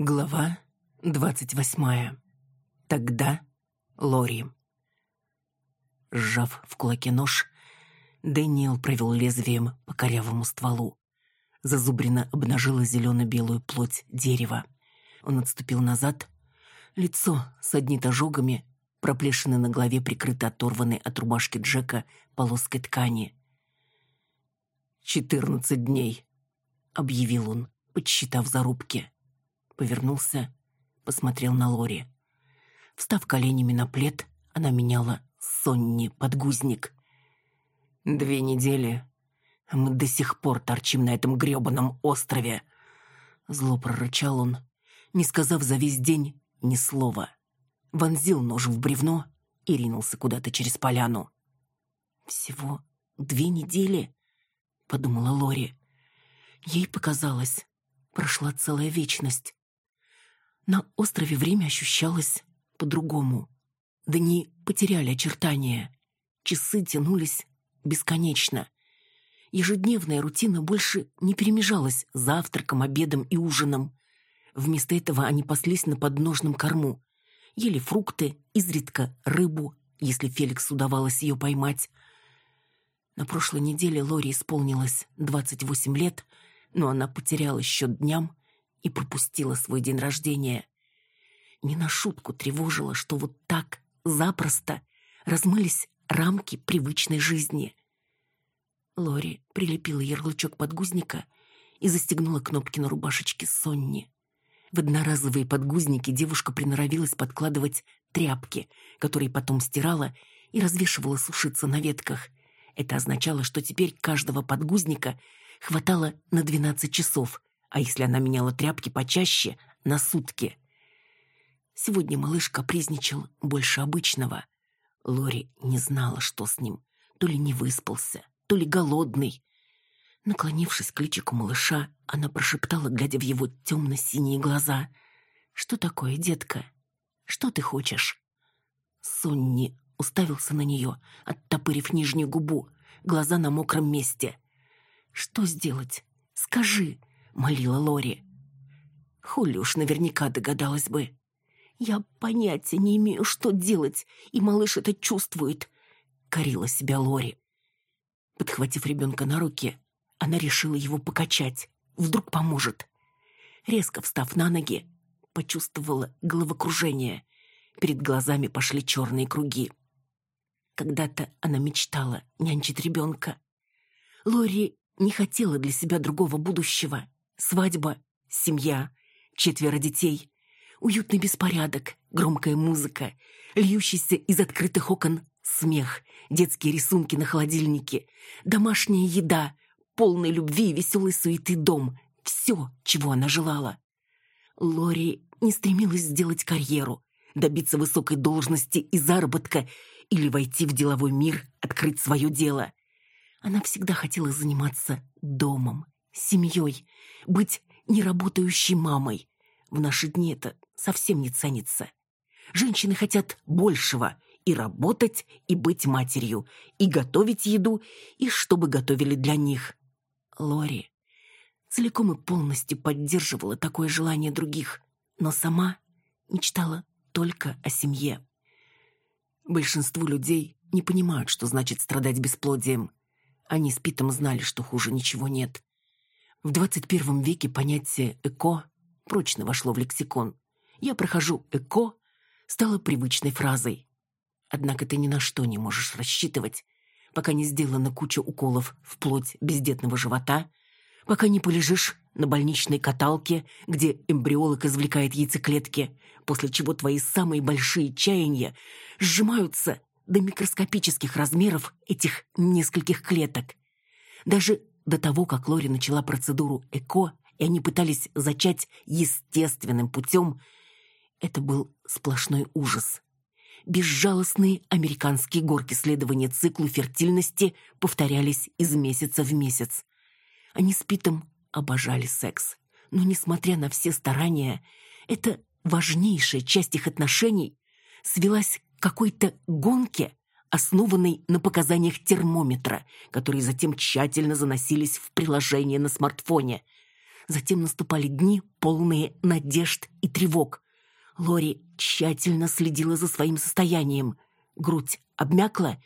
Глава двадцать восьмая. Тогда Лори. Сжав в кулаке нож, Дэниел провел лезвием по корявому стволу. Зазубрина обнажила зелено-белую плоть дерева. Он отступил назад. Лицо саднит ожогами, проплешины на голове прикрыты оторванной от рубашки Джека полоской ткани. «Четырнадцать дней», — объявил он, подсчитав зарубки повернулся, посмотрел на Лори. Встав коленями на плед, она меняла Сонни подгузник. «Две недели. Мы до сих пор торчим на этом грёбаном острове!» Зло прорычал он, не сказав за весь день ни слова. Вонзил нож в бревно и ринулся куда-то через поляну. «Всего две недели?» — подумала Лори. Ей показалось, прошла целая вечность. На острове время ощущалось по-другому. Дни потеряли очертания. Часы тянулись бесконечно. Ежедневная рутина больше не перемежалась завтраком, обедом и ужином. Вместо этого они паслись на подножном корму. Ели фрукты, изредка рыбу, если Феликс удавалось ее поймать. На прошлой неделе Лори исполнилось 28 лет, но она потеряла счет дням и пропустила свой день рождения. Не на шутку тревожило, что вот так, запросто, размылись рамки привычной жизни. Лори прилепила ярлычок подгузника и застегнула кнопки на рубашечке Сонни. В одноразовые подгузники девушка приноровилась подкладывать тряпки, которые потом стирала и развешивала сушиться на ветках. Это означало, что теперь каждого подгузника хватало на 12 часов, а если она меняла тряпки почаще, на сутки. Сегодня малыш капризничал больше обычного. Лори не знала, что с ним. То ли не выспался, то ли голодный. Наклонившись к личику малыша, она прошептала, глядя в его темно-синие глаза. «Что такое, детка? Что ты хочешь?» Сонни уставился на нее, оттопырив нижнюю губу, глаза на мокром месте. «Что сделать? Скажи!» Молила Лори. Уж наверняка догадалась бы. «Я понятия не имею, что делать, и малыш это чувствует», — корила себя Лори. Подхватив ребенка на руки, она решила его покачать. Вдруг поможет. Резко встав на ноги, почувствовала головокружение. Перед глазами пошли черные круги. Когда-то она мечтала нянчить ребенка. Лори не хотела для себя другого будущего. Свадьба, семья, четверо детей, уютный беспорядок, громкая музыка, льющийся из открытых окон смех, детские рисунки на холодильнике, домашняя еда, полный любви и веселой суеты дом. Все, чего она желала. Лори не стремилась сделать карьеру, добиться высокой должности и заработка или войти в деловой мир, открыть свое дело. Она всегда хотела заниматься домом, семьей, быть неработающей мамой. В наши дни это совсем не ценится. Женщины хотят большего и работать, и быть матерью, и готовить еду, и чтобы готовили для них. Лори целиком и полностью поддерживала такое желание других, но сама мечтала только о семье. Большинство людей не понимают, что значит страдать бесплодием. Они с Питом знали, что хуже ничего нет. В 21 веке понятие «эко» прочно вошло в лексикон. «Я прохожу эко» стало привычной фразой. Однако ты ни на что не можешь рассчитывать, пока не сделана куча уколов в плоть бездетного живота, пока не полежишь на больничной каталке, где эмбриолог извлекает яйцеклетки, после чего твои самые большие чаяния сжимаются до микроскопических размеров этих нескольких клеток. Даже до того, как Лори начала процедуру ЭКО, и они пытались зачать естественным путем, это был сплошной ужас. Безжалостные американские горки следования циклу фертильности повторялись из месяца в месяц. Они с Питом обожали секс, но, несмотря на все старания, эта важнейшая часть их отношений свелась к какой-то гонке, основанный на показаниях термометра, которые затем тщательно заносились в приложение на смартфоне. Затем наступали дни, полные надежд и тревог. Лори тщательно следила за своим состоянием. Грудь обмякла.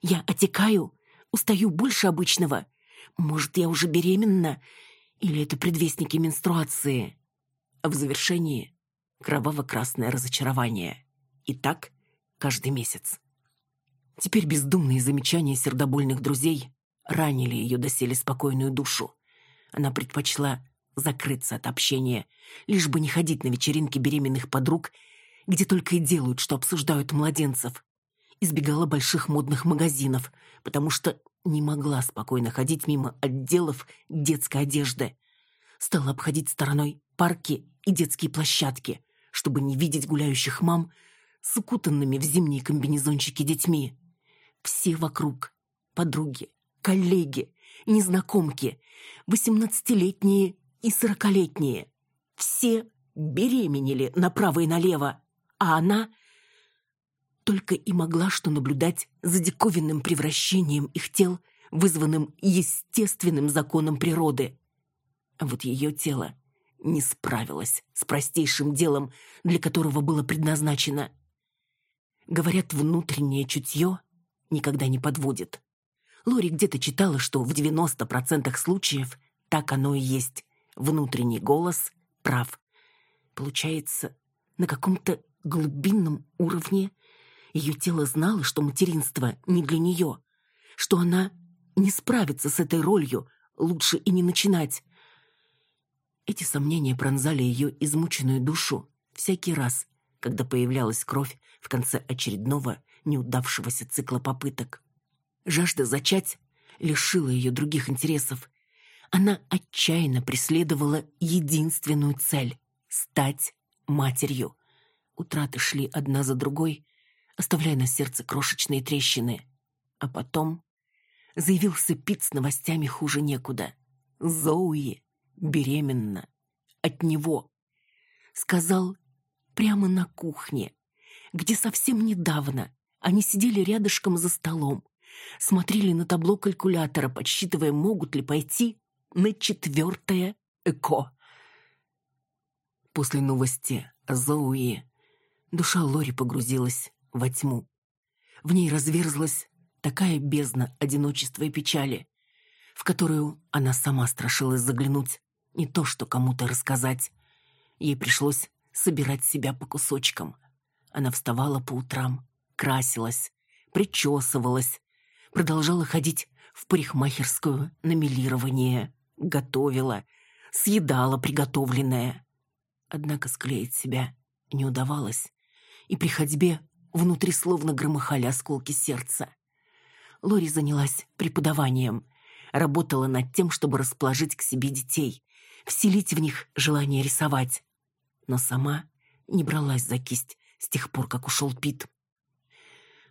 Я отекаю, устаю больше обычного. Может, я уже беременна? Или это предвестники менструации? А в завершении кроваво-красное разочарование. И так каждый месяц. Теперь бездумные замечания сердобольных друзей ранили ее доселе спокойную душу. Она предпочла закрыться от общения, лишь бы не ходить на вечеринки беременных подруг, где только и делают, что обсуждают младенцев. Избегала больших модных магазинов, потому что не могла спокойно ходить мимо отделов детской одежды. Стала обходить стороной парки и детские площадки, чтобы не видеть гуляющих мам с укутанными в зимние комбинезончики детьми. Все вокруг — подруги, коллеги, незнакомки, восемнадцатилетние и сорокалетние. Все беременели направо и налево, а она только и могла что наблюдать за диковинным превращением их тел, вызванным естественным законом природы. А вот ее тело не справилось с простейшим делом, для которого было предназначено. Говорят, внутреннее чутье никогда не подводит. Лори где-то читала, что в 90% случаев так оно и есть. Внутренний голос прав. Получается, на каком-то глубинном уровне ее тело знало, что материнство не для нее, что она не справится с этой ролью, лучше и не начинать. Эти сомнения пронзали ее измученную душу всякий раз, когда появлялась кровь в конце очередного неудавшегося цикла попыток. Жажда зачать лишила ее других интересов. Она отчаянно преследовала единственную цель — стать матерью. Утраты шли одна за другой, оставляя на сердце крошечные трещины. А потом заявился Пит с новостями хуже некуда. Зоуи беременна. От него. Сказал прямо на кухне, где совсем недавно они сидели рядышком за столом, смотрели на табло калькулятора, подсчитывая, могут ли пойти на четвертое ЭКО. После новости о Зоуи душа Лори погрузилась во тьму. В ней разверзлась такая бездна одиночества и печали, в которую она сама страшилась заглянуть, не то что кому-то рассказать. Ей пришлось собирать себя по кусочкам. Она вставала по утрам, красилась, причесывалась, продолжала ходить в парикмахерскую на милирование, готовила, съедала приготовленное. Однако склеить себя не удавалось, и при ходьбе внутри словно громыхали осколки сердца. Лори занялась преподаванием, работала над тем, чтобы расположить к себе детей, вселить в них желание рисовать. Но сама не бралась за кисть с тех пор, как ушел Пит.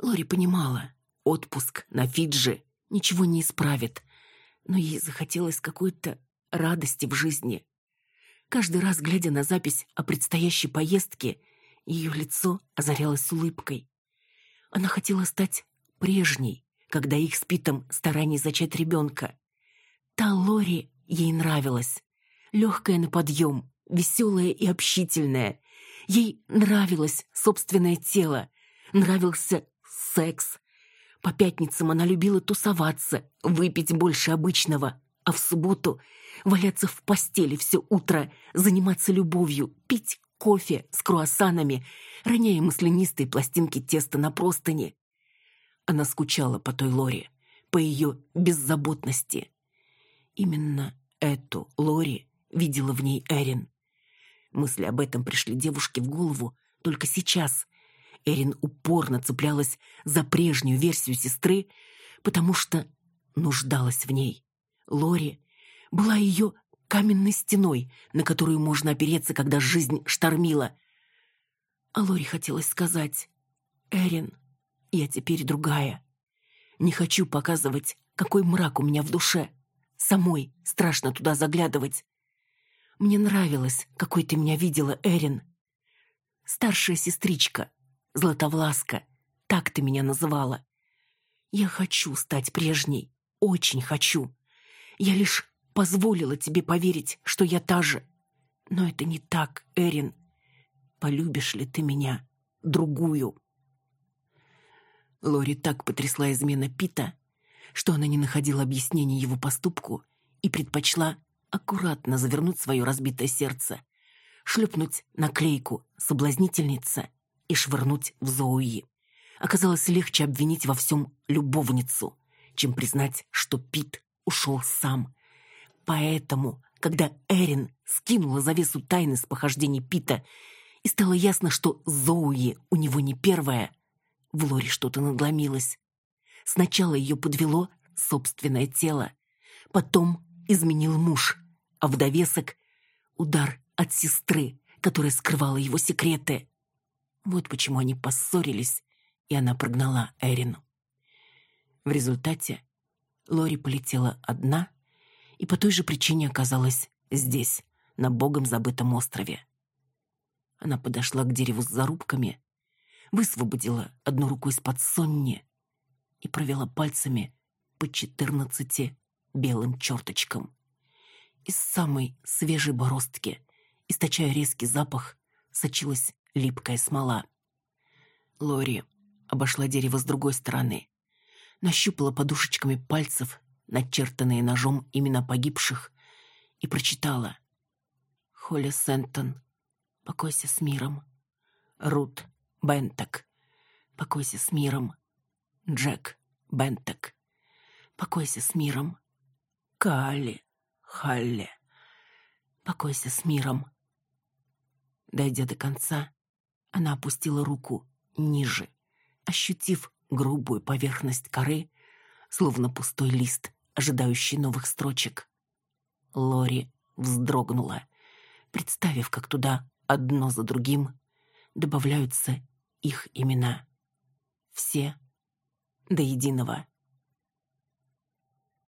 Лори понимала, отпуск на Фиджи ничего не исправит, но ей захотелось какой-то радости в жизни. Каждый раз, глядя на запись о предстоящей поездке, ее лицо озарялось улыбкой. Она хотела стать прежней, когда их с Питом стараний зачать ребенка. Та Лори ей нравилась. Легкая на подъем, веселая и общительная. Ей нравилось собственное тело, нравился секс. По пятницам она любила тусоваться, выпить больше обычного, а в субботу валяться в постели все утро, заниматься любовью, пить кофе с круассанами, роняя маслянистые пластинки теста на простыни. Она скучала по той Лоре, по ее беззаботности. Именно эту Лори видела в ней Эрин. Мысли об этом пришли девушке в голову только сейчас. Эрин упорно цеплялась за прежнюю версию сестры, потому что нуждалась в ней. Лори была ее каменной стеной, на которую можно опереться, когда жизнь штормила. А Лори хотелось сказать, «Эрин, я теперь другая. Не хочу показывать, какой мрак у меня в душе. Самой страшно туда заглядывать. Мне нравилось, какой ты меня видела, Эрин. Старшая сестричка, Златовласка, так ты меня называла. Я хочу стать прежней, очень хочу. Я лишь позволила тебе поверить, что я та же. Но это не так, Эрин. Полюбишь ли ты меня, другую?» Лори так потрясла измена Пита, что она не находила объяснения его поступку и предпочла аккуратно завернуть свое разбитое сердце, шлепнуть наклейку «Соблазнительница» и швырнуть в Зоуи. Оказалось легче обвинить во всем любовницу, чем признать, что Пит ушел сам. Поэтому, когда Эрин скинула завесу тайны с похождений Пита и стало ясно, что Зоуи у него не первая, в Лоре что-то надломилось. Сначала ее подвело собственное тело, потом изменил муж, а в довесок удар от сестры, которая скрывала его секреты. Вот почему они поссорились, и она прогнала Эрину. В результате Лори полетела одна и по той же причине оказалась здесь, на богом забытом острове. Она подошла к дереву с зарубками, высвободила одну руку из-под сонни и провела пальцами по четырнадцати белым черточкам. Из самой свежей бороздки, источая резкий запах, сочилась липкая смола. Лори обошла дерево с другой стороны, нащупала подушечками пальцев начертанные ножом имена погибших и прочитала. Холли Сентон, покойся с миром. Рут Бентек, покойся с миром. Джек Бентек, покойся с миром. Калли, Халли, покойся с миром. Дойдя до конца, она опустила руку ниже, ощутив грубую поверхность коры, словно пустой лист, ожидающий новых строчек. Лори вздрогнула, представив, как туда одно за другим добавляются их имена. Все до единого.